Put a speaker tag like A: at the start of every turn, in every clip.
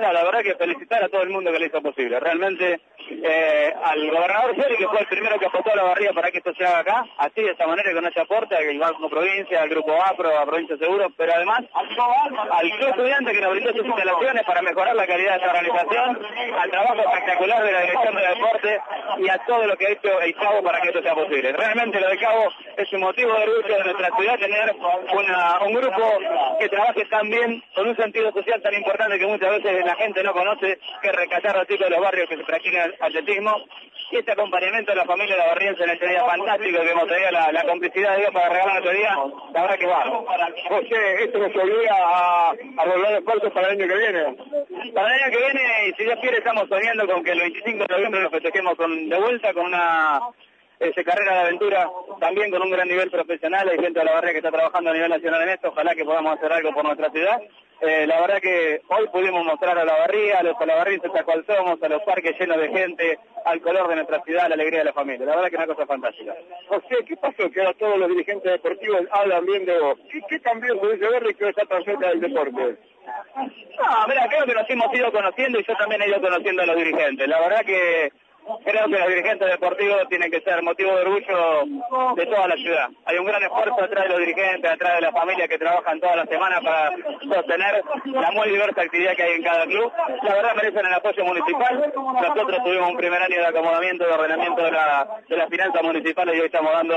A: No, la verdad que felicitar a todo el mundo que lo hizo posible. Realmente eh, al gobernador Seri, que fue el primero que aportó a la barriga para que esto se haga acá, así de esta manera con ese aporte, al Banco Provincia, al Grupo APRO, a Provincia Seguro, pero además al club estudiante que nos brindó sus instalaciones para mejorar la calidad de esta organización, al trabajo espectacular de la dirección de deporte y a todo lo que ha hecho el Cabo para que esto sea posible. Realmente lo de Cabo es un motivo de orgullo de nuestra ciudad tener un grupo que trabaje tan bien con un sentido social tan importante que muchas veces la gente no conoce, que rescatar a chicos de los barrios que se practican atletismo y este acompañamiento de la familia de la Barriense en este día fantástico que hemos tenido la, la complicidad de Dios para regalar nuestro día, la verdad que va.
B: José, esto nos obliga a, a doblar esfuerzos para el año que viene.
A: Para el año que viene, y si Dios quiere, estamos soñando con que el 25 de noviembre lo festejemos con, de vuelta con una ese carrera de aventura, también con un gran nivel profesional, hay gente de la barriga que está trabajando a nivel nacional en esto, ojalá que podamos hacer algo por nuestra ciudad. Eh, la verdad que hoy pudimos mostrar a la barriga, a los alabarrienses a cual somos, a los parques llenos de gente, al color de nuestra ciudad, la alegría de la familia. La verdad que es una cosa fantástica.
B: José, ¿qué pasó? Que ahora todos los dirigentes deportivos hablan bien de vos. ¿Qué, qué cambió ese Berry que está tan cerca del deporte?
A: No, mira, creo que nos hemos ido conociendo y yo también he ido conociendo a los dirigentes. La verdad que creo que los dirigentes deportivos tienen que ser motivo de orgullo de toda la ciudad. Hay un gran esfuerzo atrás de los dirigentes, atrás de la familia que trabajan toda la semana para sostener la muy diversa actividad que hay en cada club. La verdad merecen el apoyo municipal. Nosotros tuvimos un primer año de acomodamiento, de ordenamiento de, la, de las finanzas municipales y hoy estamos dando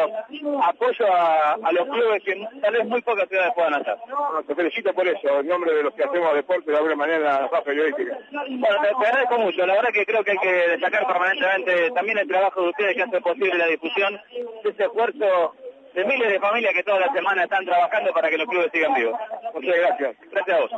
A: apoyo a, a los clubes que tal vez muy pocas ciudades puedan hacer.
B: Bueno, te felicito por eso, en nombre de los que hacemos deporte de alguna manera la periodística.
A: Bueno, te, te agradezco mucho. La verdad que creo que hay que destacar permanentemente también el trabajo de ustedes que hace posible la difusión de ese esfuerzo de miles de familias que toda la semana están trabajando para que los clubes sigan vivos.
B: Muchas gracias.
A: Gracias a vos.